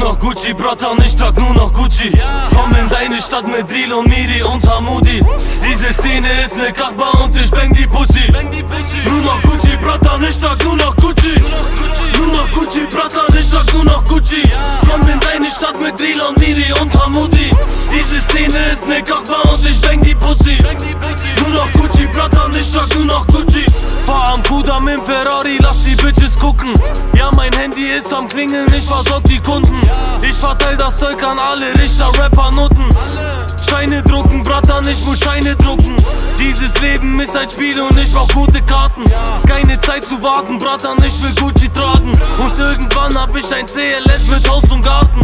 noch Gucci, Bratan, ich trag nur noch Gucci. Komm in deine Stadt mit Drill und Miri und Hamudi. Diese Szene ist ne Kachba und ich bang die Pussy. Nur noch Gucci, Bratan, ich trag nur noch Gucci. Nur noch Gucci, Bratan, ich trag nur noch Gucci. Komm in deine Stadt mit und Miri und Hamudi. Diese Szene ist ne Kachba und ich bang die Pussy. Nur noch Gucci, Bratan, ich trag nur noch Gucci. Fahr am Kudam im Ferrari, lass die Bitches gucken. Ja, mein Handy ist am Klingeln, ich versorg die Kunden. Ich verteil das Zeug an alle Richter, Rapper, Noten. Scheine drucken, Bratan, ich muss Scheine drucken. Dieses Leben ist ein Spiel und ich brauch gute Karten. Keine Zeit zu warten, Bratan, ich will Gucci tragen. Und irgendwann hab ich ein CLS mit Haus und Garten.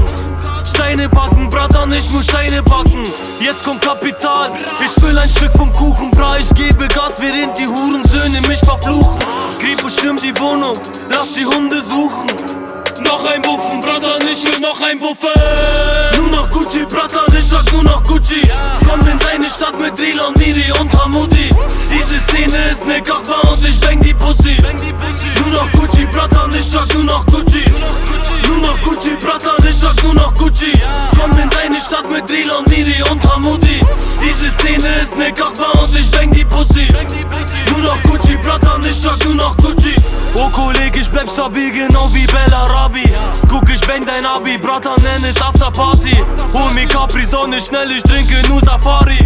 Steine backen, Bratan, ich muss Steine backen. Jetzt kommt Kapital, ich will ein Stück vom Kuchen, bra, ich gebe Gas, während die Hurensöhne mich verfluchen. Gripo stürmt die Wohnung, lass die Hunde suchen. Noch ein Buffen, Bratan, ich will noch ein Buffen. Nur noch Gucci, Bratan, ich trag nur noch Gucci. Komm in deine Stadt mit Drill und Miri und Hamudi. Diese Szene ist ne Kachba und ich bang die Pussy. Nur noch Gucci, Bratan, ich trag nur noch Gucci. Nur noch Gucci, Bratan, ich trag nur noch Gucci. Komm in deine Stadt mit und Miri und Hamudi. Diese Szene ist ne Kachba und ich bang die Pussy. Nur noch Gucci, Bratan, ich trag nur noch Gucci. Oh Kollege, ich bleib stabil, genau wie Bella Rabi. Guck, ich bang dein Abi, Bratan, nenn es Afterparty. Hol mir Capri, Sonne schnell, ich trinke nur Safari.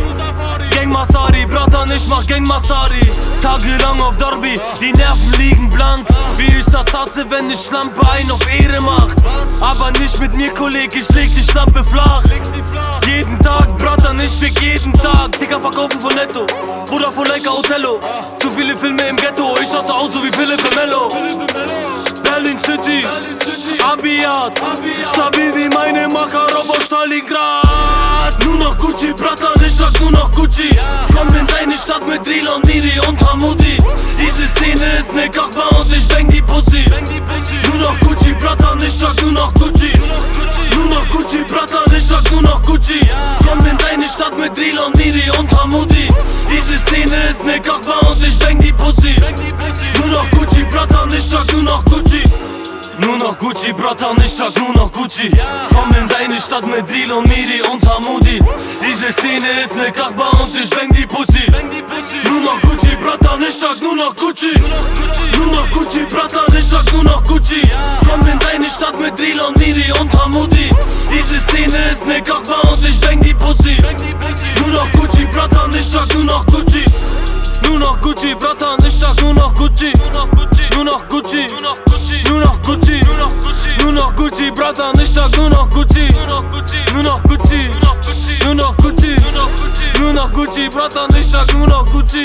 Gang Masari, Bratan, ich mach Gang Masari. Tagelang auf Derby, die Nerven liegen blank. Wie ich das hasse, wenn ne Schlampe ein auf Ehre macht. Aber nicht mit mir, Kollege, ich leg die Schlampe flach. Jeden Tag, Bratan, ich fick jeden Tag. Digga, verkaufen von Netto. Bruder von Leica Othello. Zu viele Filme im Ghetto, ich hasse aus so wie Philipp Mello. Berlin City, Abiat, stabil wie meine Makarov aus Stalingrad. Nur noch Gucci, Bratan, ich trag nur noch Gucci. Komm in deine Stadt mit Drill und Miri und Hamudi. Diese Szene ist ne Kachba und ich bang die Pussy. Nur noch trag nur noch Gucci. Nur noch Gucci, Bratan, ich trag nur noch Gucci. Komm in deine Stadt mit und Miri und Hamudi. Diese Szene ist ne Kachba und ich bang die Pussy. Nur noch Gucci, Bratan, ich trag nur noch Gucci. Nur noch Gucci, Bratan, ich trag nur noch Gucci. Komm in deine Stadt mit und Miri und Hamudi. Diese Szene ist ne Kachba und ich bang die Pussy. Nur noch Gucci, Bratan, ich trag nur noch Gucci. Nur noch Gucci, Bratan, ich trag nur noch Gucci. Komm in deine Stadt mit Drill und Miri und Hamudi. Diese Szene ist ne Kachba und ich bang die Pussy. Nur noch Gucci, Bratan, ich trag nur noch Gucci. Nur noch Gucci, Bratan, ich trag nur noch Gucci, nur noch Gucci, nur noch Gucci, nur noch Gucci, Bratan, ich trag nur noch Gucci. Nur noch Gucci, nur noch Gucci, nur noch Gucci, Bratan, ich trag nur noch Gucci.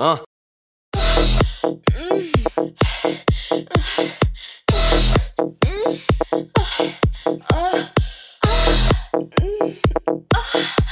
啊。嗯。嗯。啊啊嗯。啊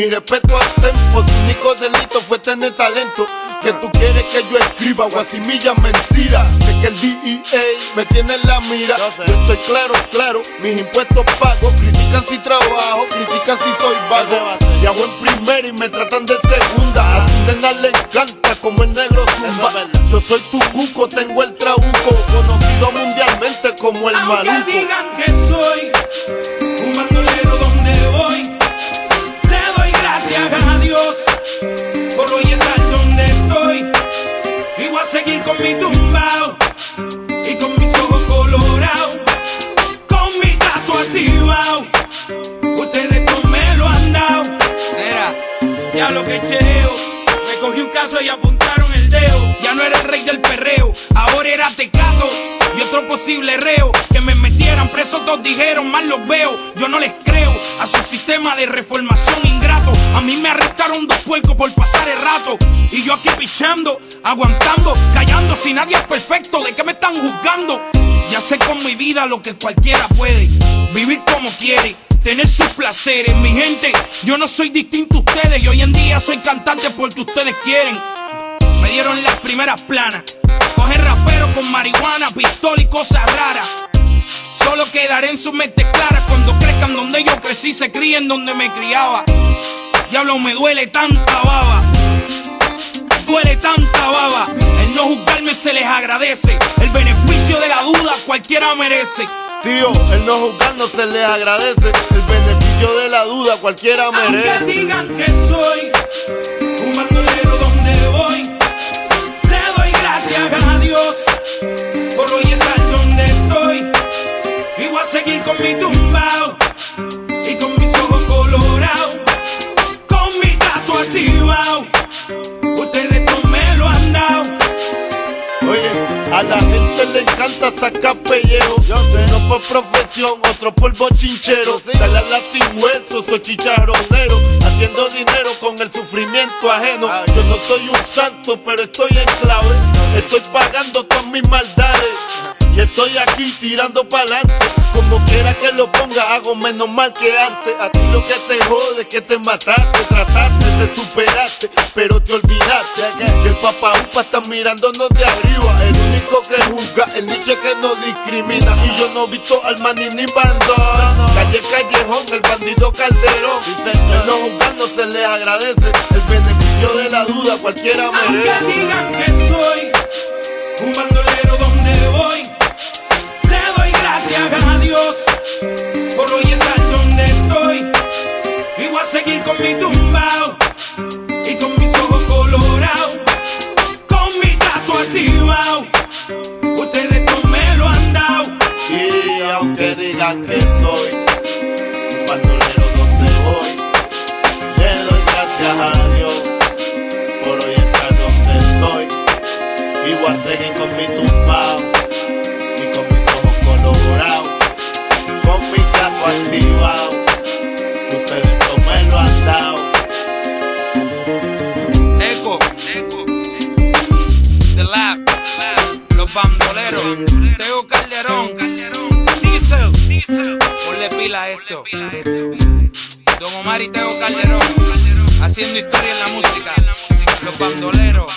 Mi respeto a Tempo, su único delito fue tener talento. Que tú quieres que yo escriba, guasimilla los veo. Yo no les creo a su sistema de reformación ingrato. A mí me arrestaron dos puercos por pasar el rato. Y yo aquí pichando, aguantando, callando. Si nadie es perfecto, ¿de qué me están juzgando? Ya sé con mi vida lo que cualquiera puede. Vivir como quiere tener sus placeres. Mi gente, yo no soy distinto a ustedes y hoy en día soy cantante porque ustedes quieren. Me dieron las primeras planas. Coger rapero con marihuana, pistola y cosas raras. Solo quedaré en sus mentes claras cuando crezcan donde yo crecí, se críen donde me criaba. Diablo, me duele tanta baba. Duele tanta baba. El no juzgarme se les agradece. El beneficio de la duda cualquiera merece. Tío, el no juzgar no se les agradece. El beneficio de la duda cualquiera merece. Aunque digan que soy mi tumbao y con mis ojos colorados, con mi gato activado. Ustedes no me lo han dado. Oye, a la gente le encanta sacar pellejo. Uno por profesión, otro por bochinchero. Dale a la sin hueso, soy chicharronero. Haciendo dinero con el sufrimiento ajeno. Yo no soy un santo, pero estoy en clave. Estoy pagando todas mis maldades. Y estoy aquí tirando pa'lante. Como quiera que lo ponga, hago menos mal que antes. A ti lo que te jode que te mataste, trataste, te superaste, pero te olvidaste. Que el papá upa está mirándonos de arriba. El único que juzga, el nicho que no discrimina. Y yo no he visto al maní ni bandón. Calle Callejón, el bandido Calderón. El no juzgar no se le agradece. El beneficio de la duda cualquiera merece. Aunque digan que soy un bandolero Dios por hoy estar donde estoy. Y a seguir con mi tumbao esto. Don Omar y Teo Calderón, haciendo historia en la música. Los Bandoleros,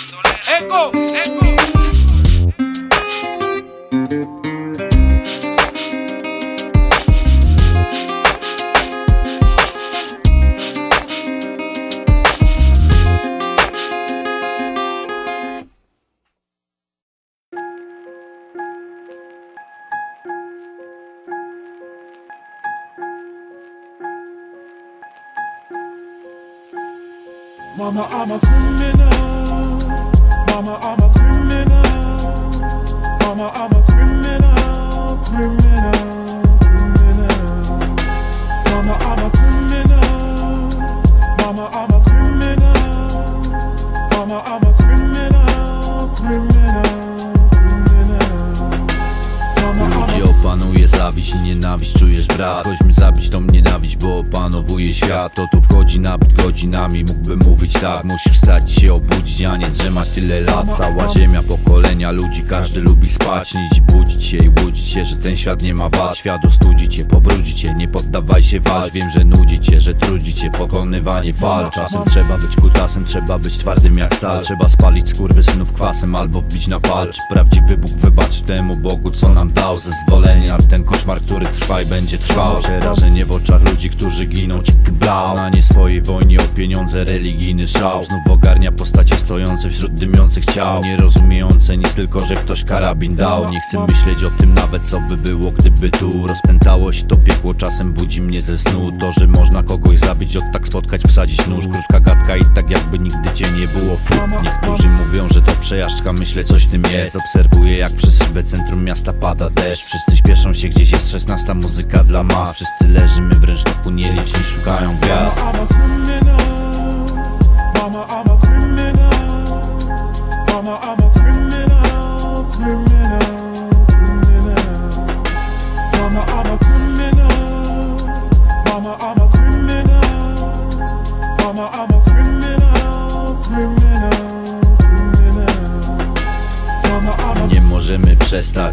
Mama, zawiść nienawiść Czujesz brat, chodźmy zabić tą nienawiść Bo opanowuje świat. To tu wchodzi nabyt godzinami. Mógłbym mówić tak. Musisz wstać się obudzić A nie drzemać tyle lat. Cała ziemia, pokolenia ludzi. Każdy lubi spać. Nić budzić się i łudzić się Że ten świat nie ma wad. Świat ostudzi cię, pobrudzi cię. Nie poddawaj się walcz. Wiem, że nudzi cię, że trudzi cię Pokonywanie fal Czasem trzeba być kutasem Trzeba być twardym jak stal. Trzeba spalić synów kwasem Albo wbić na palcz. Prawdziwy Bóg wybacz temu Bogu co nam dał. Zezwolenia w ten koszmar, który trwa i będzie trwał. Przerażenie w oczach ludzi, którzy giną cik blau Na nie swojej wojnie o pieniądze religijny szał. Znów ogarnia postacie stojące wśród dymiących ciał. Nie rozumiejące nic tylko, że ktoś karabin dał. Nie chcę myśleć o tym nawet co by było, gdyby tu Rozpętało się to piekło, czasem budzi mnie ze snu To, że można kogoś zabić, od tak spotkać, wsadzić nóż. Krótka gadka i tak jakby nigdy cię nie było. Fu. Niektórzy mówią, że to przejażdżka, myślę coś w tym jest. Obserwuję jak przez szybę centrum miasta pada deszcz. Wszyscy śpieszą się, gdzieś jest 16 muzyka dla mas Wszyscy leżymy wręcz to nieliczni szukają gwiazd. Mama, I'm a criminal. Mama, I'm a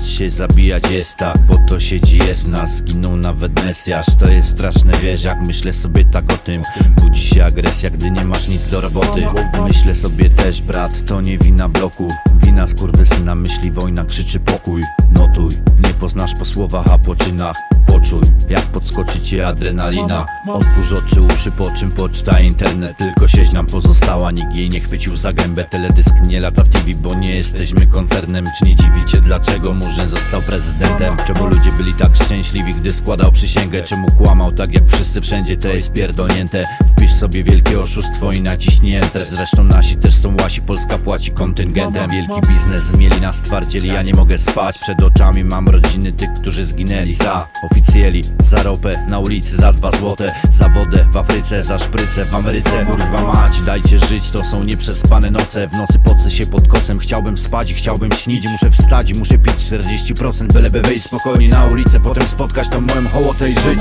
się zabijać jest tak Bo to siedzi jest w nas. Zginął nawet Mesjasz To jest straszne wiesz jak myślę sobie tak o tym. Budzi się agresja gdy nie masz nic do roboty. Myślę sobie też brat to nie wina bloków Wina skurwysyna myśli wojna krzyczy pokój. Notuj poznasz po słowach a po czynach. Poczuj jak podskoczy cię adrenalina. Otwórz oczy uszy po czym poczta internet. Tylko sieć nam pozostała nikt jej nie chwycił za gębę. Teledysk nie lata w TV bo nie jesteśmy koncernem. Czy nie dziwicie dlaczego Murzyn został prezydentem? Czemu ludzie byli tak szczęśliwi gdy składał przysięgę? Czemu kłamał tak jak wszyscy wszędzie? To jest pierdolnięte. Wpisz sobie wielkie oszustwo i naciśnij enter Zresztą nasi też są łasi Polska płaci kontyngentem Wielki biznes mieli nas twardzieli Ja nie mogę spać. Przed oczami mam rodziny tych którzy zginęli za oficjeli Za ropę na ulicy za dwa złote Za wodę w Afryce, za szprycę w Ameryce. Kurwa mać, dajcie żyć, to są nieprzespane noce. W nocy pocy się pod kocem, chciałbym spać chciałbym śnić Muszę wstać muszę pić 40% Byleby wyjść spokojnie na ulicę Potem spotkać tą moją hołotę i żyć.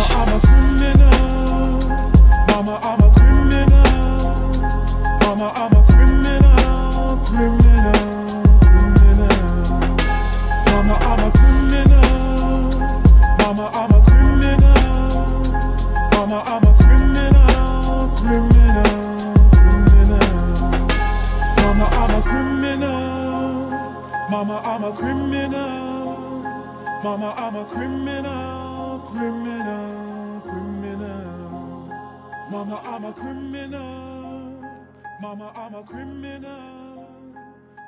Mama, I'm a criminal. Mama, I'm a Mama, I'm a criminal. Mama, I'm a criminal. Criminal. Criminal. Mama, I'm a criminal. Mama, I'm a criminal.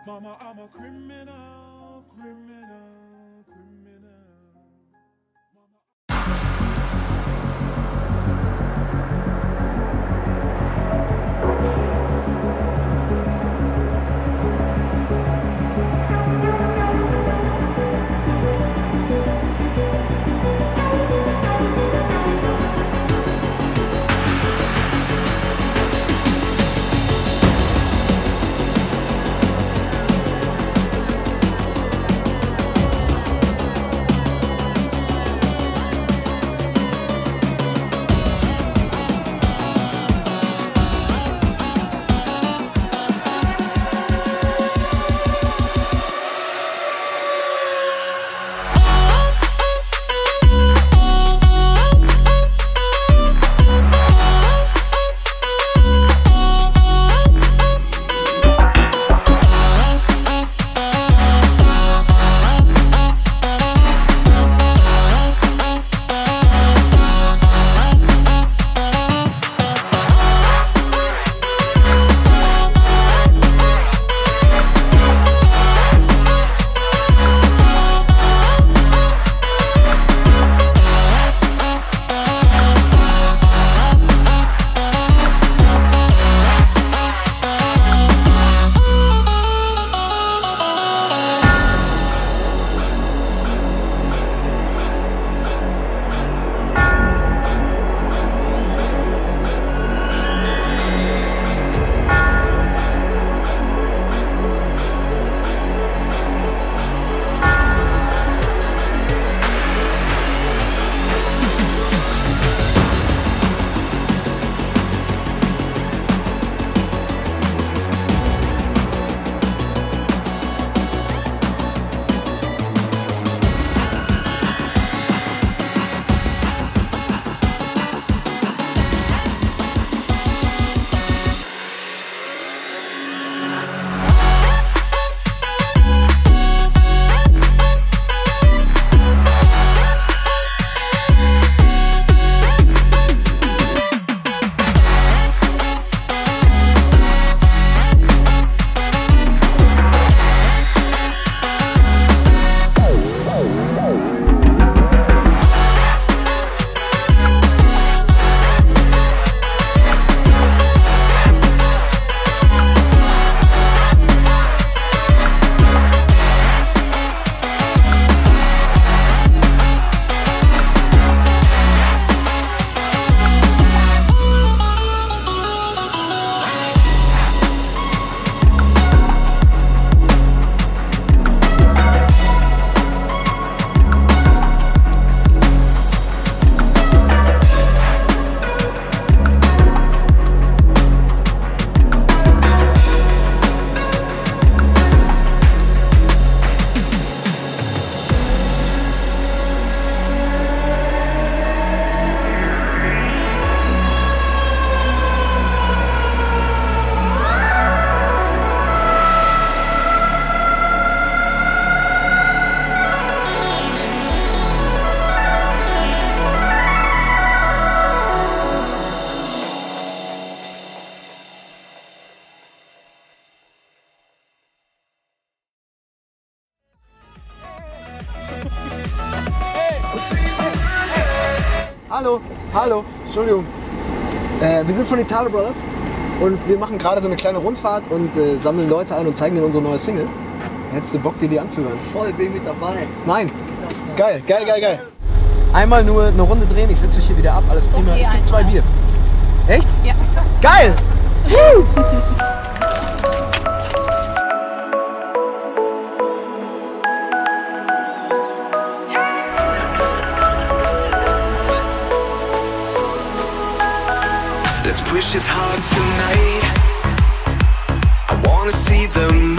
Mama, I'm a criminal. Criminal. Von Italo Brothers und wir machen gerade so eine kleine Rundfahrt und äh, sammeln Leute ein und zeigen denen unsere neue Single. Hättest du Bock, dir die anzuhören? Voll, bin mit dabei. Nein. Geil, geil, geil, geil. Einmal nur eine Runde drehen, ich setze euch hier wieder ab, alles prima. Okay, ich gebe zwei. Bier. Echt? Ja. Geil! tonight. I wanna see the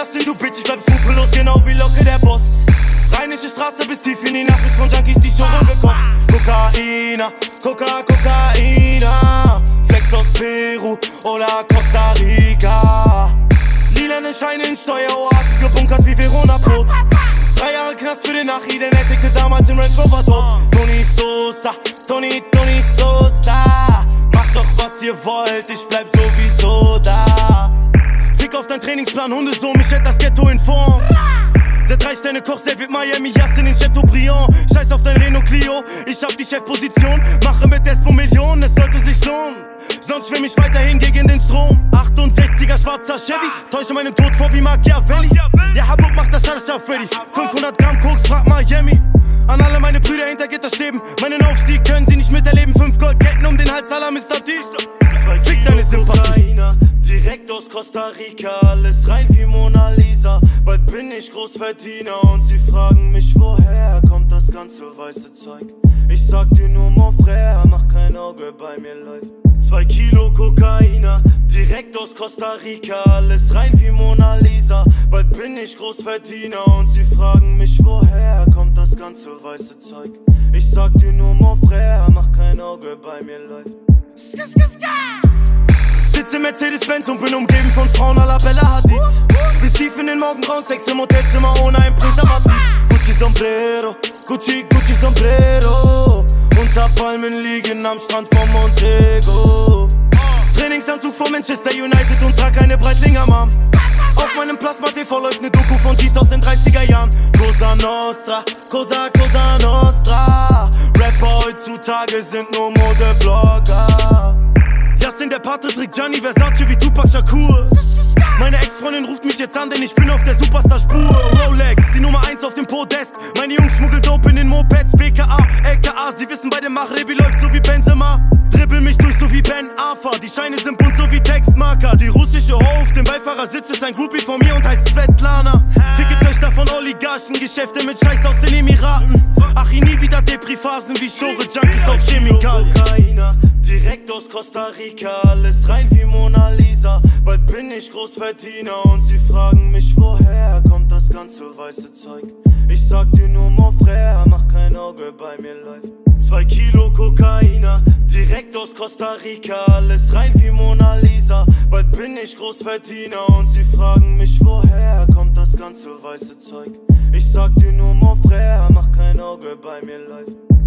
Miami, Austin, du Bitch, ich bleib skrupellos, genau wie Locke der Boss. Rheinische Straße bis tief in die wird von Junkies die Show gekocht. Kokaina, Coca, Kokaina. Flex aus Peru oder Costa Rica. Lilane Scheine in Steueroasen gebunkert wie Verona Brot. Drei Jahre Knast für den Nachi, den er tickte damals im Range Rover tot. Tony Sosa, Tony, Tony Sosa. Macht doch was ihr wollt, ich bleib sowieso da. Fick auf dein Trainingsplan, Hundesohn, mich hält das Ghetto in Form. Der Drei-Sterne-Koch, der wird Miami, Jassen in Chateaubriand. Scheiß auf dein Renault Clio, ich hab die Chefposition. Mache mit Despo Millionen, es sollte sich lohnen. Sonst schwimm ich weiterhin gegen den Strom. 68er schwarzer Chevy, täusche meinen Tod vor wie Machiavelli. Ja, Habub macht das alles auf Freddy. 500 Gramm Koks, frag Miami. An alle meine Brüder hinter Gitterstäben. Meinen Aufstieg können sie nicht miterleben. Fünf Goldketten um den Hals aller Mr. D. Fick deine Sympathie. Direkt aus Costa Rica, alles rein wie Mona Lisa. Bald bin ich Großverdiener und sie fragen mich, woher kommt das ganze weiße Zeug. Ich sag dir nur, mon frère, mach kein Auge, bei mir läuft. Zwei Kilo Kokainer, direkt aus Costa Rica, alles rein wie Mona Lisa. Bald bin ich Großverdiener und sie fragen mich, woher kommt das ganze weiße Zeug. Ich sag dir nur, mon frère, mach kein Auge, bei mir läuft. Sitze im Mercedes-Benz und bin umgeben von Frauen la Bella Hadid. Bis tief in den Morgengrauen, Sex im Hotelzimmer ohne ein Präservativ. Gucci Sombrero, Gucci, Gucci Sombrero. Unter Palmen liegen am Strand von Montego. Trainingsanzug von Manchester United und trag eine Breitlinger Mom. Auf meinem Plasma TV läuft ne Doku von G's aus den 30er Jahren. Cosa Nostra, Cosa, Cosa Nostra. Rapper heutzutage sind nur Modeblogger. Der Pate trägt Gianni Versace wie Tupac Shakur. Meine Ex-Freundin ruft mich jetzt an, denn ich bin auf der Superstar-Spur. Rolex, die Nummer 1 auf dem Podest. Meine Jungs schmuggeln Dope in den Mopeds. BKA, LKA, sie wissen bei dem Machrebi läuft so wie Benzema. Dribbel mich durch so wie Ben Afa. Die Scheine sind bunt so wie Textmarker. Die russische Ho auf dem Beifahrersitz ist ein Groupie von mir und heißt Svetlana. Ficke Töchter von Oligarchen, Geschäfte mit Scheiß aus den Emiraten. Ach, ich nie wieder Depri-Phasen wie Schore Junkies auf Chemikalien. Direkt aus Costa Rica, alles rein wie Mona Lisa. Bald bin ich Großverdiener und sie fragen mich, woher kommt das ganze weiße Zeug. Ich sag dir nur, mon frère, mach kein Auge, bei mir läuft. Zwei Kilo Kokainer, direkt aus Costa Rica, alles rein wie Mona Lisa. Bald bin ich Großverdiener und sie fragen mich, woher kommt das ganze weiße Zeug. Ich sag dir nur, mon frère, mach kein Auge, bei mir läuft.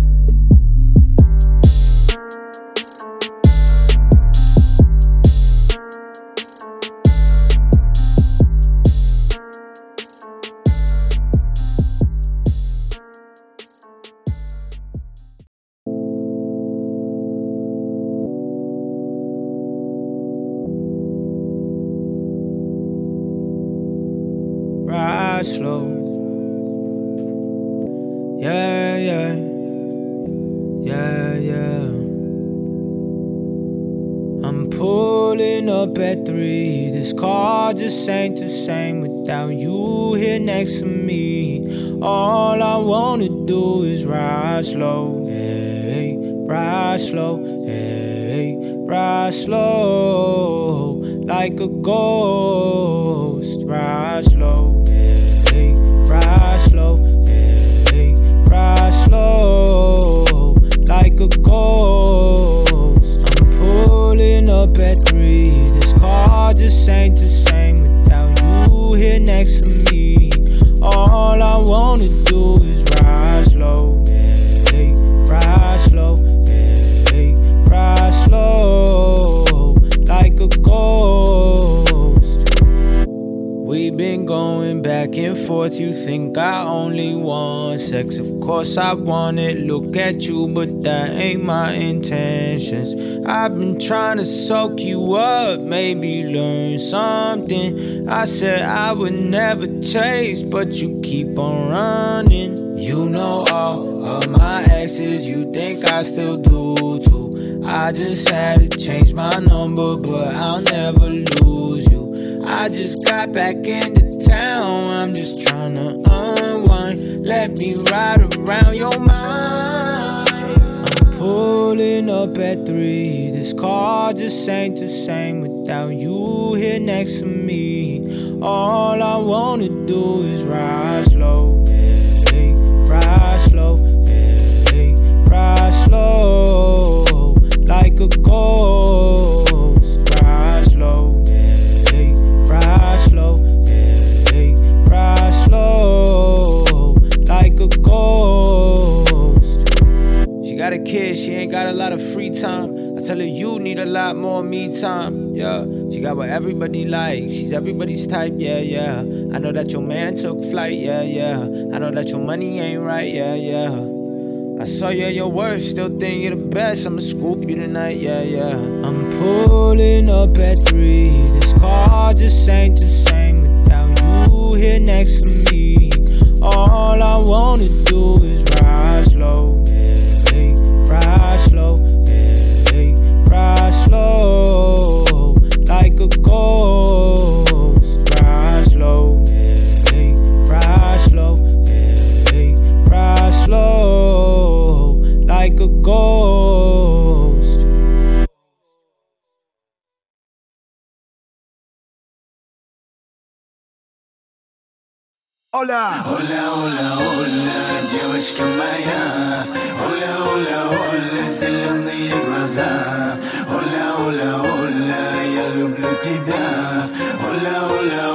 Up at three. This car just ain't the same without you here next to me. All I wanna do is ride slow. Hey, ride slow. Hey, ride slow. Like a ghost. Ride slow. Hey, ride slow. Hey, ride slow. Like a ghost. I'm pulling up at just ain't the same without you here next to me. All I wanna do is ride slow. Hey, ride slow. Hey, ride slow. Like a ghost. We've been going back and forth. You think I only want sex? Of course I want it. Look at you, but that ain't my intentions. I've been trying to soak you up, maybe learn something. I said I would never taste, but you keep on running. You know all of my exes, you think I still do too. I just had to change my number, but I'll never lose you. I just got back into town. I'm just trying to unwind. Let me ride around your mind. I'm pulling up at three. This car just ain't the same without you here next to me. All I wanna do is ride slow. Hey, ride slow. Hey, ride slow. Like a ghost. Ghost. She got a kid, she ain't got a lot of free time. I tell her you need a lot more me time. Yeah, she got what everybody like. She's everybody's type. Yeah, yeah. I know that your man took flight. Yeah, yeah. I know that your money ain't right. Yeah, yeah. I saw you at your worst, still think you're the best. I'ma scoop you tonight, yeah, yeah. I'm pulling up at three. This car just ain't the same without you here next to me. All I wanna do is ride slow, yeah, hey, ride slow, yeah, hey, ride slow, like a ghost. Ride slow, yeah, hey, ride slow, yeah, hey, ride slow, like a ghost. Оля! Оля, Оля, Оля, девочка моя. Оля, Оля, Оля, зеленые глаза. Оля, Оля, Оля, я люблю тебя. Оля, Оля,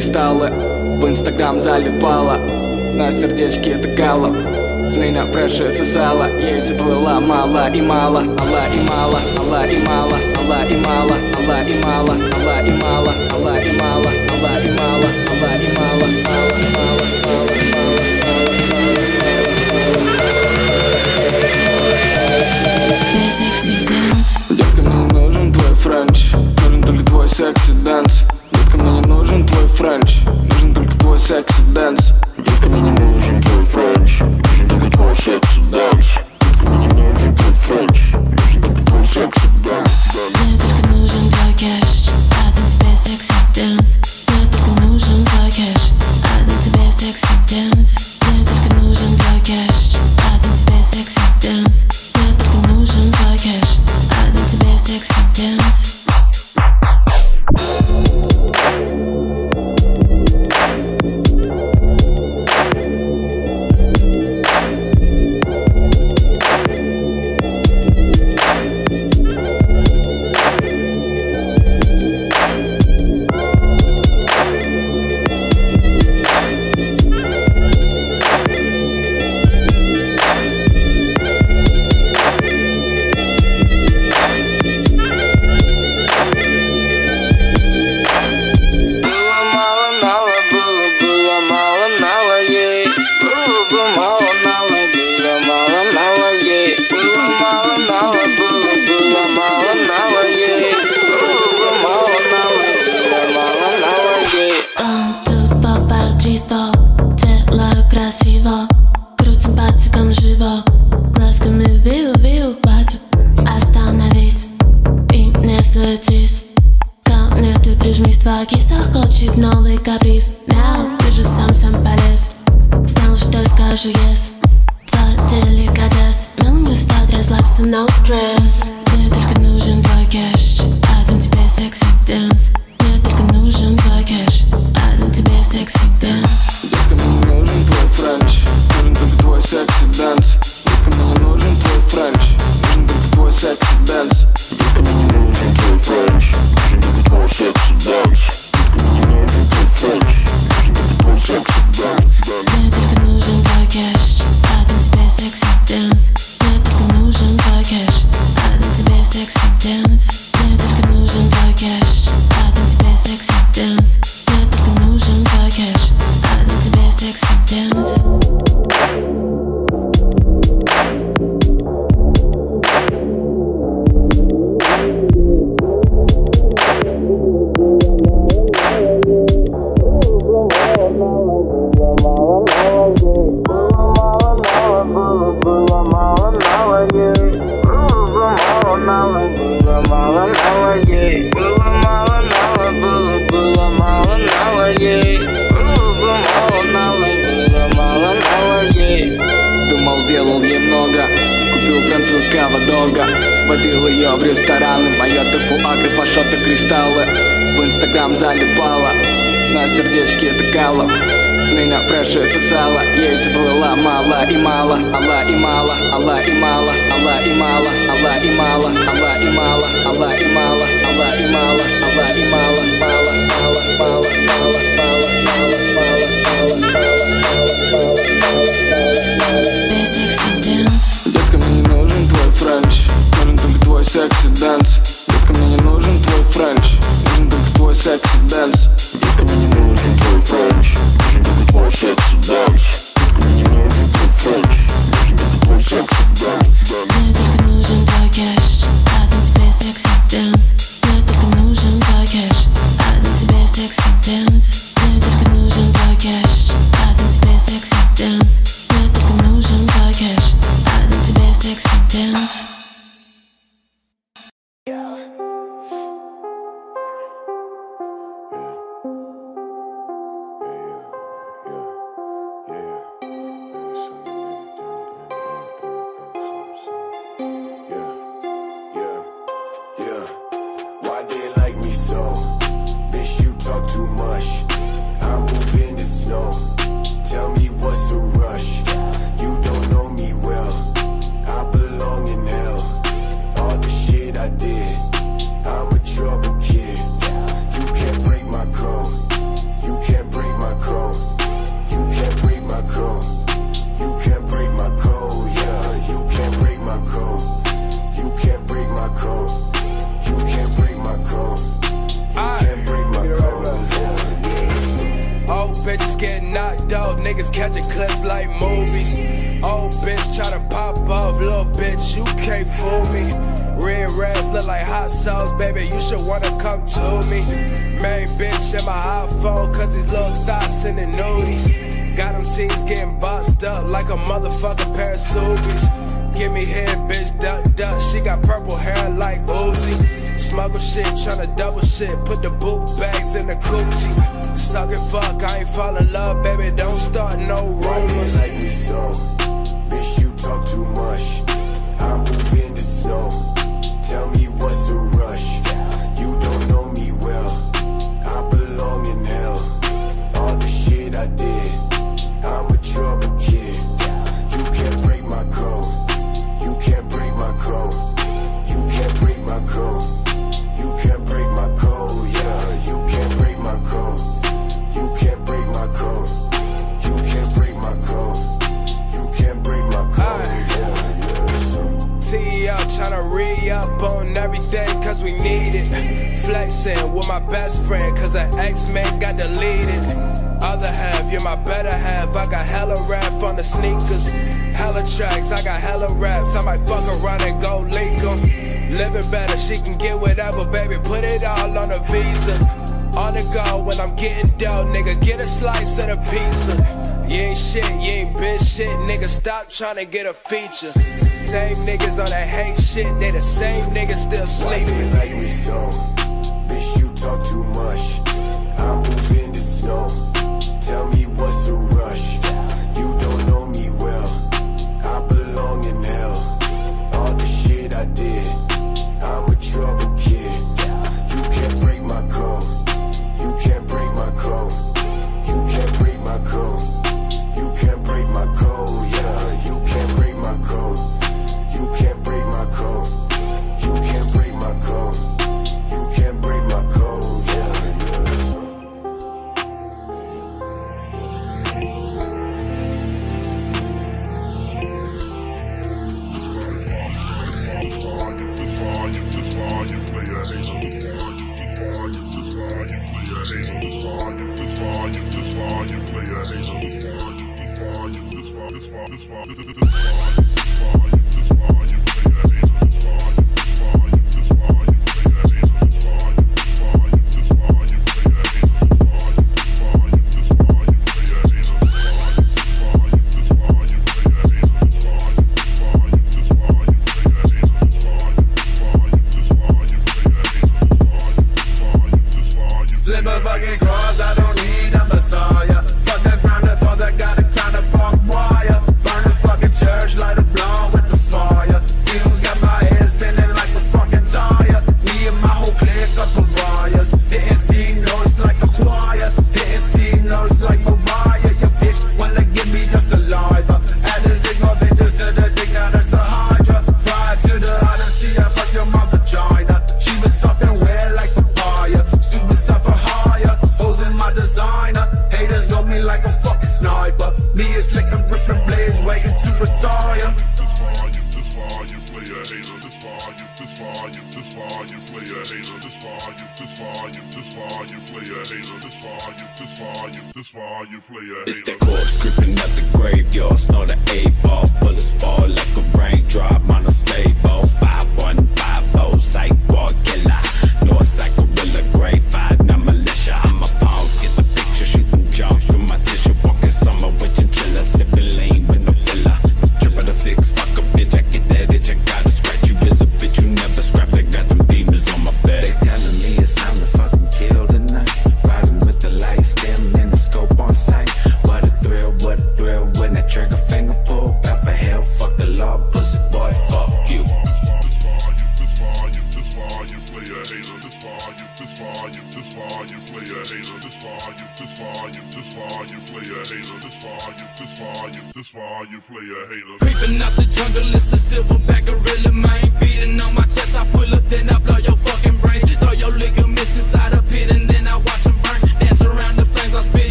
cristal раньше Нужен только твой секс и дэнс Только мне не нужен твой френч Нужен только твой секс и дэнс trying to get a feature. Same niggas on that hate shit, they the same niggas still sleeping. Like me so, bitch, you talk too much. all you player It's that corpse creeping at the graveyard, snort an A ball, bullets fall like a raindrop on a stage.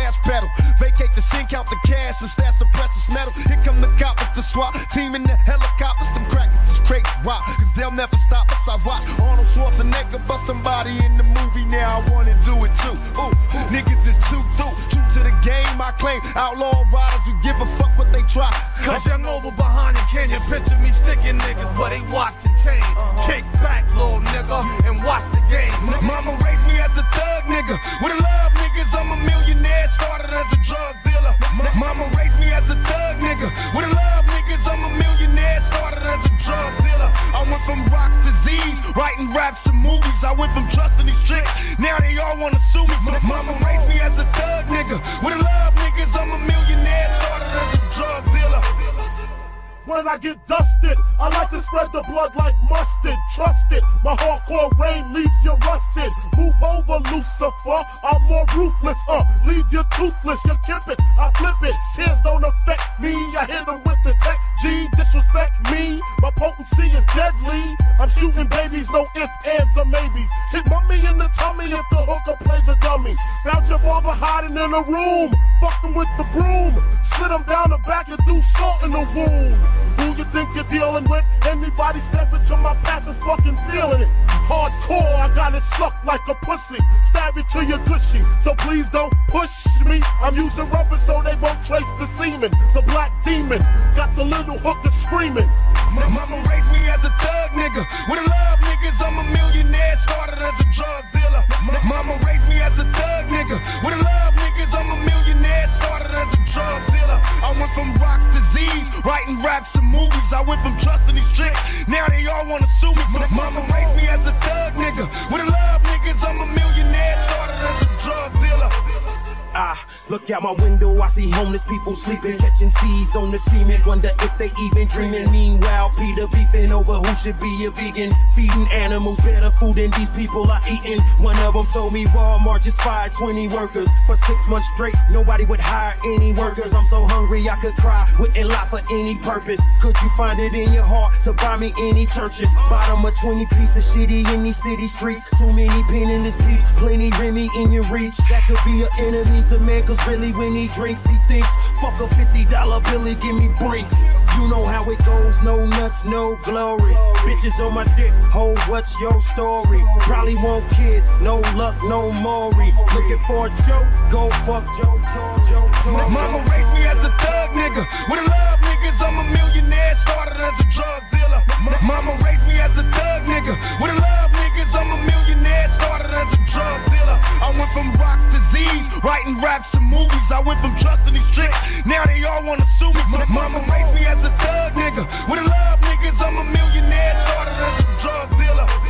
gas pedal. Vacate the scene, count the cash, and stash the precious metal. Here come the coppers, the SWAT team in the helicopters. Them crackers this straight rock, cause they'll never stop us. I rock Arnold Schwarzenegger, but somebody in the movie now, I wanna do it too. Ooh, niggas is too through, true to the game, I claim. Outlaw riders who give a fuck what they try. Cause young over behind the canyon, picture me sticking niggas, but they watch the chain. Uh-huh. Kick back, little nigga, and watch the game. Nigga. Mama raised me as a thug nigga, with a love niggas, I'm a millionaire, started as a drug dealer. Mama raised me as a thug nigga. With love, niggas, I'm a millionaire, started as a drug dealer. I went from rock to Z's, writing raps and movies. I went from trusting these tricks, now they all wanna sue me. So mama raised me as a thug nigga. With love, niggas, I'm a millionaire, started as a drug dealer. When I get dusted, I like to spread the blood like mustard. Trust it, my hardcore rain leaves you rusted. Move over, Lucifer. I'm more ruthless, uh. Leave you toothless, you kip it, I flip it. Tears don't affect me, I hit them with the tech. G, disrespect me, my potency is deadly. I'm shooting babies, no ifs, ands, or maybes. Hit mummy in the tummy if the hooker plays a dummy. Found your barber hiding in a room, fucking with the broom. Slid him down the back and do salt in the wound. Who you think you're dealing with? Anybody step into my path is fucking feeling it. Hardcore, I got it sucked like a pussy. Stab it to your gushy, so please don't push me. I'm using rubber so they won't trace the semen. The black demon got the little hooker screaming. My mama raised me as a thug nigga. With a love niggas, I'm a millionaire. Started as a drug dealer. My mama raised me as a thug nigga. With a love niggas, I'm a millionaire. Started as a drug dealer. I went from rocks to Z's, writing raps and movies. I went from trusting these chicks, now they all wanna sue me. My mama raised me as a thug nigga. With a love niggas, I'm a millionaire. Started as a drug dealer. Ah, look out my window, I see homeless people sleeping, catching seeds on the cement. Wonder if they even dreaming. Meanwhile, Peter beefing over who should be a vegan. Feeding animals better food than these people are eating. One of them told me Walmart just fired 20 workers for six months straight. Nobody would hire any workers. I'm so hungry I could cry, wouldn't lie for any purpose. Could you find it in your heart to buy me any churches? Bottom of 20 piece of shitty in these city streets. Too many penniless peeps, plenty Remy in your reach. That could be an enemy to man, cause really when he drinks, he thinks, fuck a $50 billy, give me brinks. You know how it goes, no nuts, no glory. Bitches on my dick, ho, what's your story? Probably want kids, no luck, no Maury. Looking for a joke, go fuck Joe Joe. Mama raised me as a thug nigga. With a love niggas, I'm a millionaire. Started as a drug dealer. Mama raised me as a thug nigga. With love niggas, I'm a millionaire. Started as a drug dealer. I went from rocks to Z's, writing raps and movies. I went from trusting these chicks, now they all wanna sue me. Mama raised me as a thug nigga. With love niggas, I'm a millionaire. Started as a drug dealer.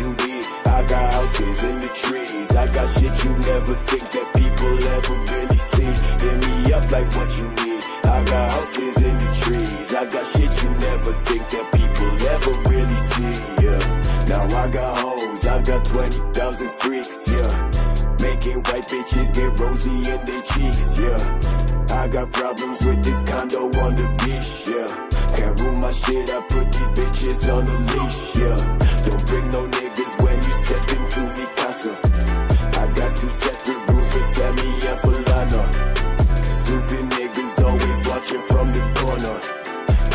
You. I got houses in the trees. I got shit you never think that people ever really see. Hit me up like what you need. I got houses in the trees. I got shit you never think that people ever really see. Yeah. Now I got hoes. I got 20,000 freaks. Yeah. Making white bitches get rosy in their cheeks. Yeah. I got problems with this condo on the beach. Yeah. Can't rule my shit. I put these bitches on a leash. Yeah. Bring no niggas when you step into me casa. I got two separate rooms for Sammy and Falana. Stupid niggas always watching from the corner.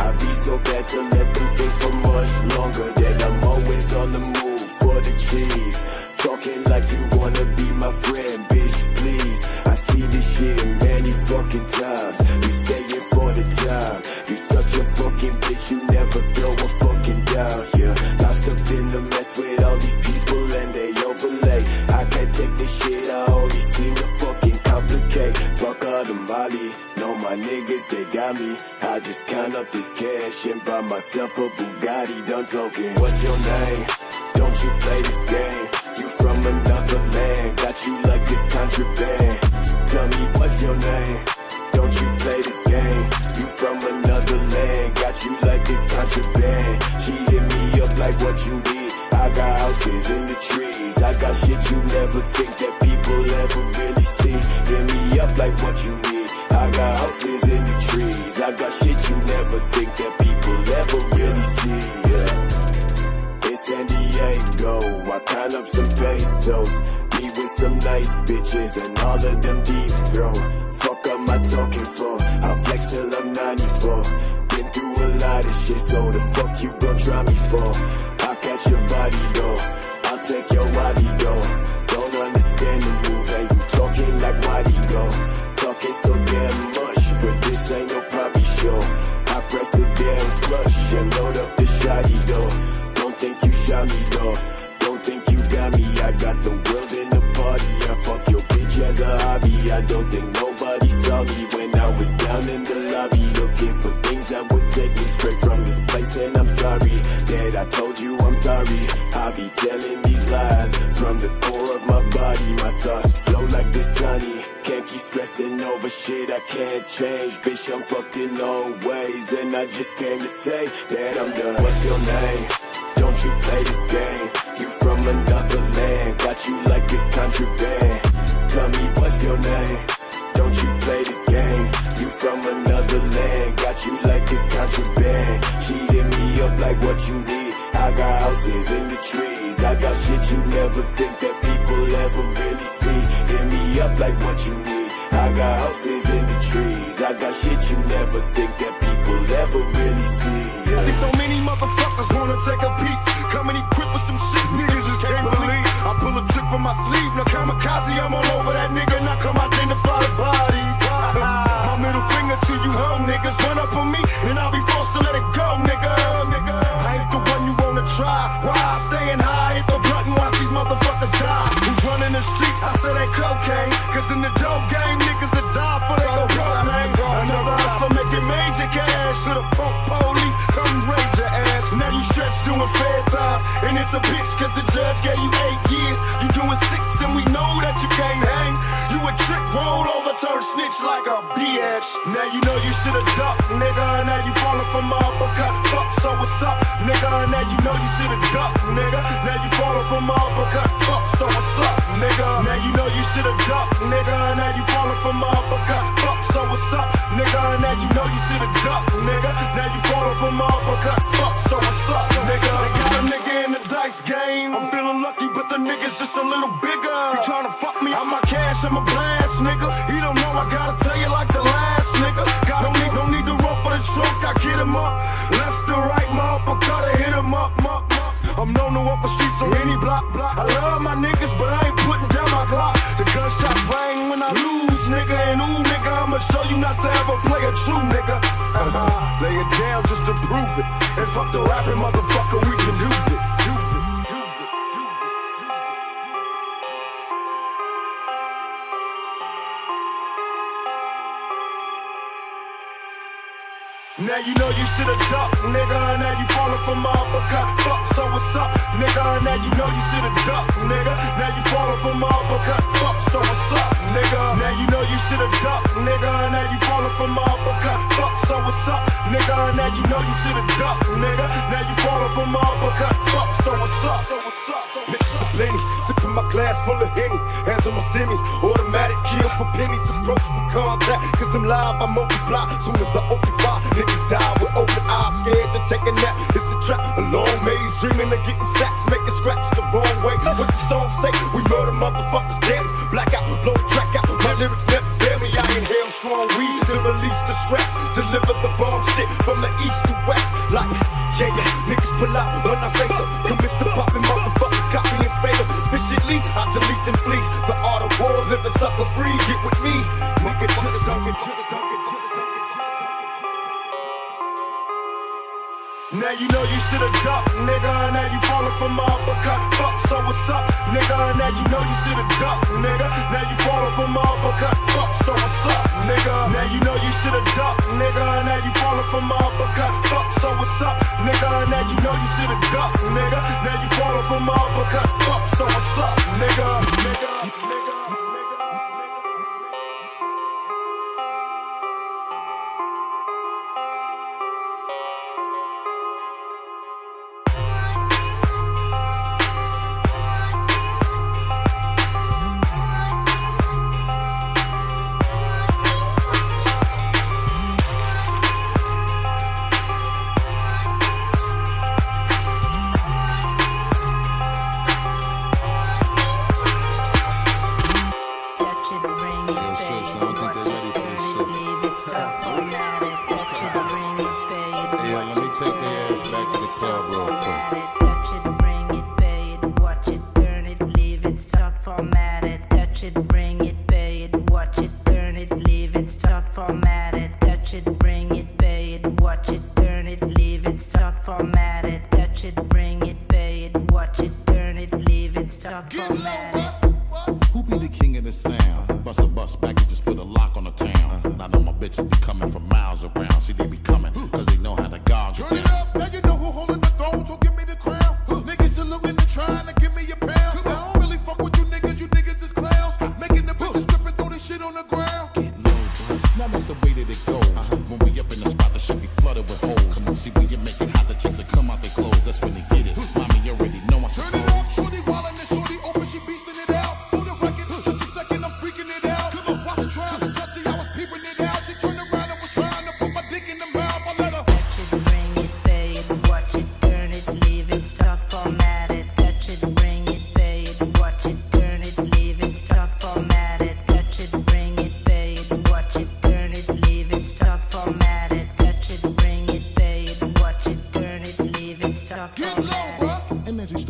I be so bad to let them think for much longer. That I'm always on the move for the cheese. Talking like you wanna be my friend, bitch, please. I seen this shit many fucking times. You staying for the time. You such a fucking bitch, you never throw down. Yeah, lost up in the mess with all these people and they overlay. I can't take this shit, I only seem to fucking complicate. Fuck all the Molly, know my niggas, they got me. I just count up this cash and buy myself a Bugatti, done talking. What's your name? Don't you play this game? You from another land, got you like this contraband. Tell me what's your name? Don't you play this game? You from another land, got you like it's contraband. She hit me up like what you need. I got houses in the trees. I got shit you never think that people ever really see. Hit me up like what you need. I got houses in the trees. I got shit you never think that people ever really see. Yeah. In San Diego, I count up some pesos. Me with some nice bitches and all of them deep throw. Fuck up my talking for. I flex till I'm 94. Of shit, so the fuck you gon' try me for? I'll catch your body though. I'll take your body though. Don't understand the move, and you talking like why'd go? Talking so damn much, but this ain't no poppy show. I press a damn clutch and load up the shotty though. Don't think you shot me though. Don't think you got me. I got the world in the party. I fuck your bitch as a hobby. I don't think nobody saw me when I was down in the lobby looking for things that would And I'm sorry that I told you I'm sorry. I be telling these lies from the core of my body. My thoughts flow like the sunny. Can't keep stressing over shit I can't change. Bitch, I'm fucked in all ways. And I just came to say that I'm done. What's your name? Don't you play this game? You from another land, got you like it's contraband. Tell me what's your name? Don't you play this game? From another land, got you like it's contraband. She hit me up like what you need. I got houses in the trees. I got shit you never think that people ever really see. Hit me up like what you need. I got houses in the trees. I got shit you never think that people ever really see. I see so many motherfuckers wanna take a piece. Coming equipped with some shit niggas just can't believe. I pull a trick from my sleeve. Now kamikaze, I'm all over that nigga. Now come identify the body. Hoe niggas. Run up on me and I'll be forced to let it go, nigga. nigga. I ain't the one you wanna try. Why? Staying high, hit the button, watch these motherfuckers die. Who's running the streets? I said they cocaine. Cause in the dope game, niggas that die for they go propane. Another hustler making major cash. To the punk police, come raid your ass. Now you stretch doing fair time. And it's a bitch cause the judge gave you eight years. You doing six and we know that you can't hang. You a trick roll over, turn snitch like a bitch. Now you know you should've ducked, nigga. Now you falling from my uppercut. Fuck, so what's up, nigga? Now you know you should've ducked, nigga. Now you falling from my uppercut. Fuck, so what's up, nigga? Now you know you should've ducked, nigga. Now you falling from my uppercut. Fuck, so what's up, nigga? Now you know you should've ducked, nigga. Now you falling from my uppercut. Fuck, so what's up, nigga? They got a nigga in the dice game. I'm feeling lucky, but the nigga's just a little bigger. He tryna fuck me, I'm my cash, I'm a blast, nigga. He don't know I gotta tell you like the last nigga. Got no need, no need to run for the trunk, I get him up. Left to right, my uppercut, I hit him up, up, up. I'm known to walk the streets on any block, block. I love my niggas, but I ain't putting down my Glock. The gunshot bang when I lose, nigga. And ooh, nigga, I'ma show you not to ever play a true nigga. Lay it down just to prove it. And fuck the rapping motherfucker, we can do this. Do Now you know you should've ducked, nigga. Now you falling for my uppercut. Fuck, so what's up, nigga? Now you know you should've ducked, nigga. Now you falling for my uppercut. Fuck, so what's up, nigga? Now you know you should've ducked, nigga. Now you falling for my uppercut. Fuck, so what's up, nigga? Now you know you should've ducked, nigga. Now you falling for my uppercut. Fuck, so what's up? So what's up? Mixes of plenty, sipping my glass full of henny. Hands on my semi, automatic kill for pennies. Approach for contact, cause I'm live, I multiply. Soon as I open fire, niggas die with open eyes, scared to take a nap. It's a trap, a long maze, dreaming of getting stacks, making scratch the wrong way. What the song say? We murder motherfuckers daily. Blackout, blow out. My lyrics never fail me. I inhale strong weed to release the stress. Deliver the bomb shit from the east to west. Like, yeah, yeah, niggas pull out when I say so. Commits to popping motherfuckers, copying fatal. Efficiently, I delete them flee. The art of war, live a sucker free. Get with me, nigga, just get, just get, just Now you know you should've ducked, nigga. Now you falling for my uppercut. Fuck, so what's up, nigga? Now you know you should've ducked, nigga. Now you falling for my uppercut. Fuck, so what's up, nigga? Now you know you should've ducked, nigga. Now you falling for my uppercut. Fuck, so what's up, nigga? Now you know you should've ducked, nigga. Now you falling for my uppercut. Fuck, so what's up, nigga? Nigga,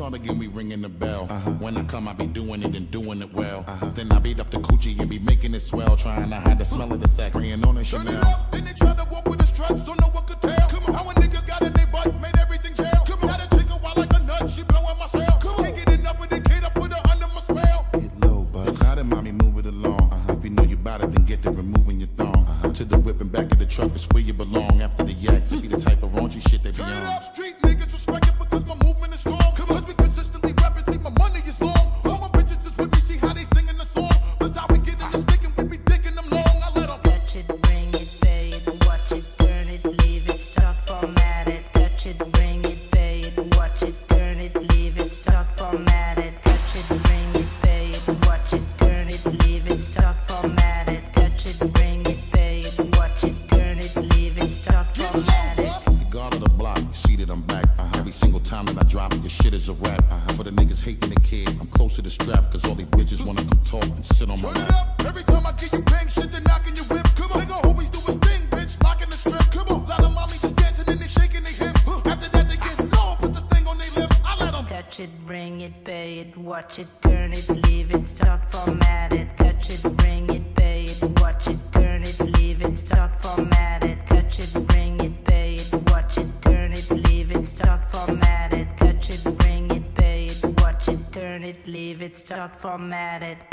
start again, we ringing the bell. Uh-huh. When I come, I be doing it and doing it well. Uh-huh. Then I beat up the coochie and be making it swell, trying to hide the smell of the sex, spraying on a Chanel. Then they tried to walk with the struts, don't know what could tell. Come on, how a nigga got in their butt, made everything jail. Come on, got a chick a wild like a nut, she blowing my cell. Come can't get enough of the kid, I put her under my spell. Get low, But now that mommy move it along. Uh-huh. If you know you bout it, then get to removing your thong. To the whip and back of the truck it's where you belong. Bring